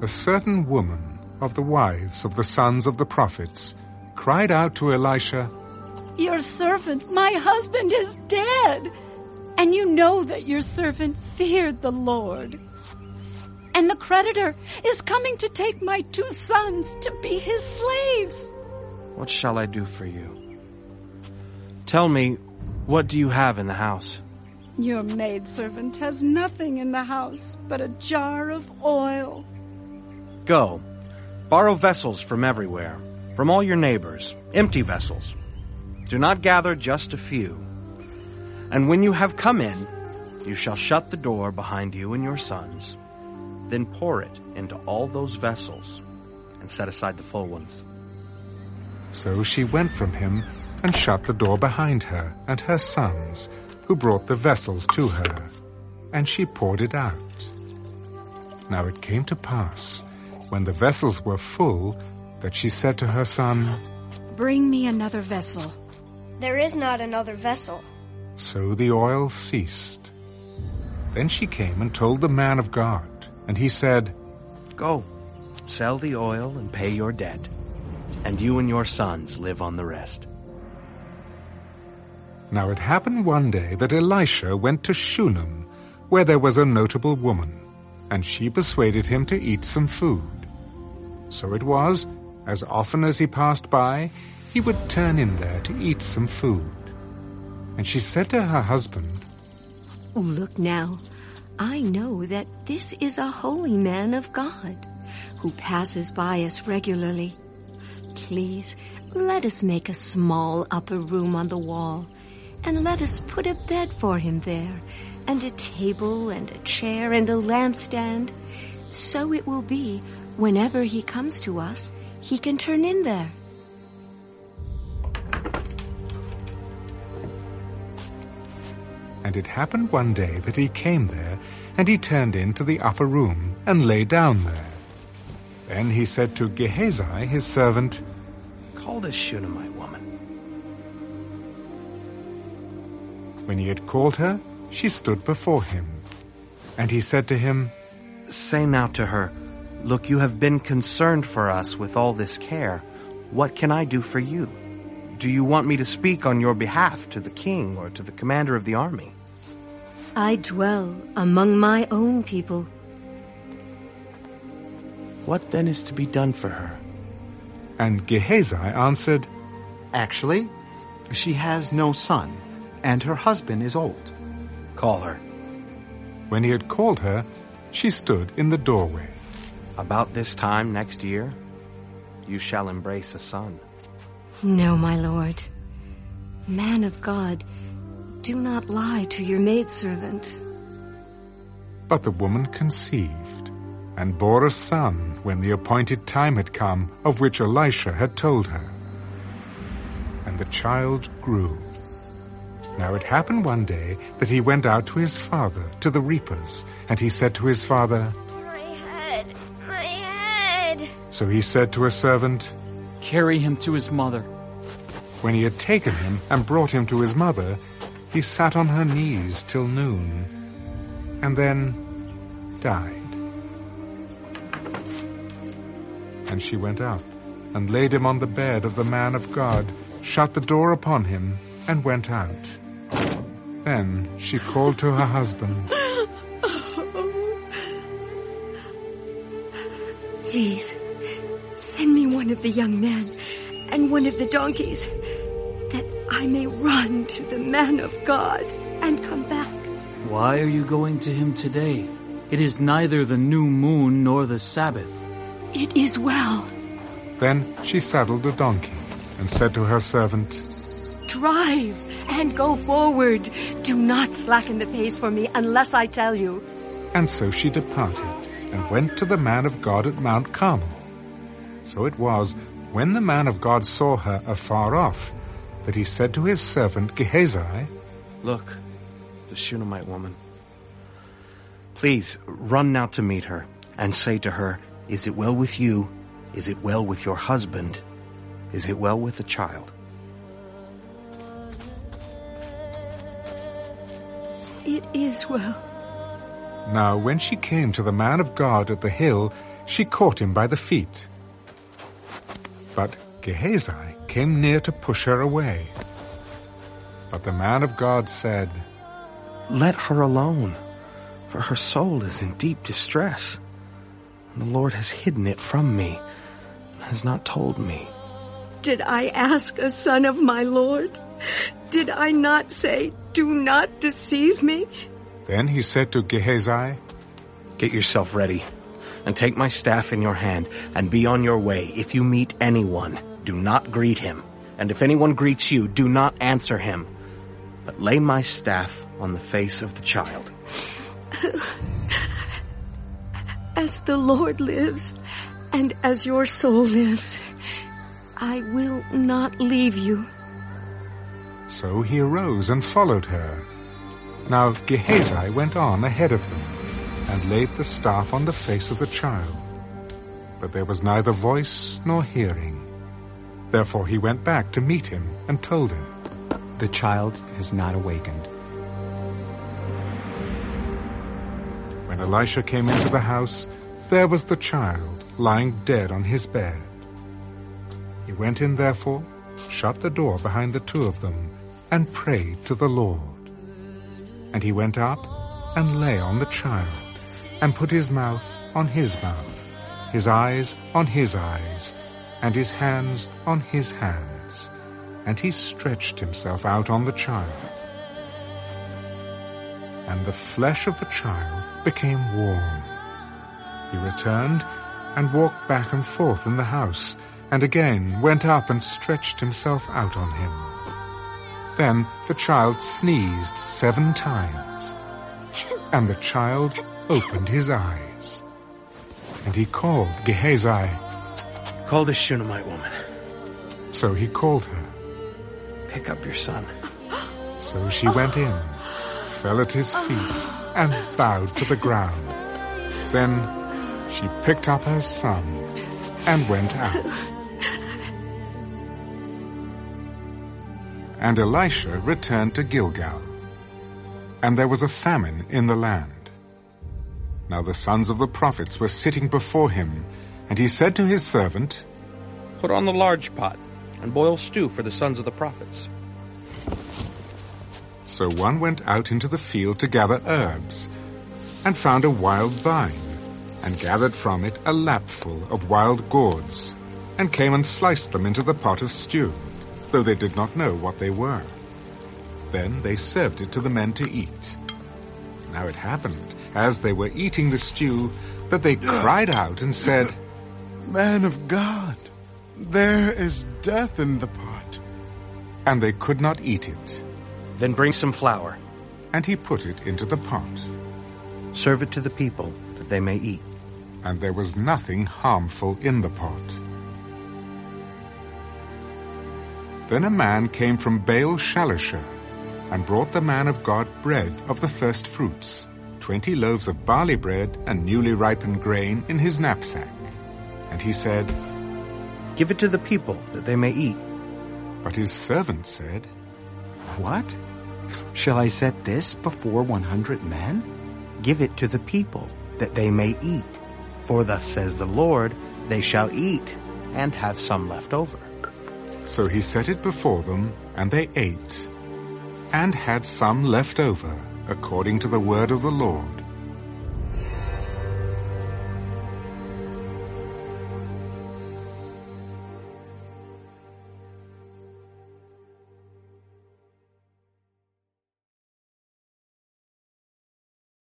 a certain woman of the wives of the sons of the prophets cried out to Elisha, Your servant, my husband, is dead. And you know that your servant feared the Lord. And the creditor is coming to take my two sons to be his slaves. What shall I do for you? Tell me, what do you have in the house? Your maidservant has nothing in the house but a jar of oil. Go, borrow vessels from everywhere, from all your neighbors, empty vessels. Do not gather just a few. And when you have come in, you shall shut the door behind you and your sons. Then pour it into all those vessels and set aside the full ones. So she went from him and shut the door behind her and her sons, who brought the vessels to her, and she poured it out. Now it came to pass, when the vessels were full, that she said to her son, Bring me another vessel. There is not another vessel. So the oil ceased. Then she came and told the man of God, and he said, Go, sell the oil and pay your debt, and you and your sons live on the rest. Now it happened one day that Elisha went to Shunem, where there was a notable woman, and she persuaded him to eat some food. So it was, as often as he passed by, he would turn in there to eat some food. And she said to her husband, oh, Look now, I know that this is a holy man of God, who passes by us regularly. Please, let us make a small upper room on the wall, and let us put a bed for him there, and a table and a chair and a lampstand. So it will be, whenever he comes to us, he can turn in there. And it happened one day that he came there, and he turned into the upper room, and lay down there. Then he said to Gehazi, his servant, Call this Shunammite woman. When he had called her, she stood before him. And he said to him, Say now to her, Look, you have been concerned for us with all this care. What can I do for you? Do you want me to speak on your behalf to the king or to the commander of the army? I dwell among my own people. What then is to be done for her? And Gehazi answered, Actually, she has no son, and her husband is old. Call her. When he had called her, she stood in the doorway. About this time next year, you shall embrace a son. No, my lord. Man of God, do not lie to your maidservant. But the woman conceived, and bore a son when the appointed time had come, of which Elisha had told her. And the child grew. Now it happened one day that he went out to his father, to the reapers, and he said to his father, My head, my head. So he said to a servant, Carry him to his mother. When he had taken him and brought him to his mother, he sat on her knees till noon, and then died. And she went up and laid him on the bed of the man of God, shut the door upon him, and went out. Then she called to her husband. Please, send me one of the young men and one of the donkeys, that I may run to the man of God and come back. Why are you going to him today? It is neither the new moon nor the Sabbath. It is well. Then she saddled a donkey and said to her servant, Drive and go forward. Do not slacken the pace for me unless I tell you. And so she departed and went to the man of God at Mount Carmel. So it was, when the man of God saw her afar off, that he said to his servant Gehazi, Look, the Shunammite woman. Please run now to meet her and say to her, Is it well with you? Is it well with your husband? Is it well with the child? It is well. Now when she came to the man of God at the hill, she caught him by the feet. But Gehazi came near to push her away. But the man of God said, Let her alone, for her soul is in deep distress. And The Lord has hidden it from me, and has not told me. Did I ask a son of my Lord? Did I not say, Do not deceive me? Then he said to Gehazi, Get yourself ready, and take my staff in your hand, and be on your way. If you meet anyone, do not greet him. And if anyone greets you, do not answer him. But lay my staff on the face of the child. As the Lord lives, and as your soul lives, I will not leave you. So he arose and followed her. Now Gehazi went on ahead of them, and laid the staff on the face of the child. But there was neither voice nor hearing. Therefore he went back to meet him, and told him, The child has not awakened. When Elisha came into the house, there was the child lying dead on his bed. He went in therefore, shut the door behind the two of them, and prayed to the Lord. And he went up and lay on the child, and put his mouth on his mouth, his eyes on his eyes, and his hands on his hands. And he stretched himself out on the child. And the flesh of the child became warm. He returned and walked back and forth in the house, and again went up and stretched himself out on him. Then the child sneezed seven times, and the child opened his eyes. And he called Gehazi. Call the Shunammite woman. So he called her. Pick up your son. So she went in, fell at his feet, and bowed to the ground. Then she picked up her son and went out. And Elisha returned to Gilgal. And there was a famine in the land. Now the sons of the prophets were sitting before him, and he said to his servant, Put on the large pot, and boil stew for the sons of the prophets. So one went out into the field to gather herbs, and found a wild vine, and gathered from it a lapful of wild gourds, and came and sliced them into the pot of stew, though they did not know what they were. Then they served it to the men to eat. Now it happened, as they were eating the stew, that they cried out and said, Man of God, there is death in the pot. and they could not eat it. Then bring some flour. And he put it into the pot, Serve it to the people, that they may eat. and there was nothing harmful in the pot. Then a man came from Baal Shalisha, and brought the man of God bread of the first fruits, twenty loaves of barley bread and newly ripened grain in his knapsack. And he said, Give it to the people, that they may eat. But his servant said, What? Shall I set this before 100 men? Give it to the people, that they may eat. For thus says the Lord, they shall eat, and have some left over. So he set it before them, and they ate, and had some left over, according to the word of the Lord.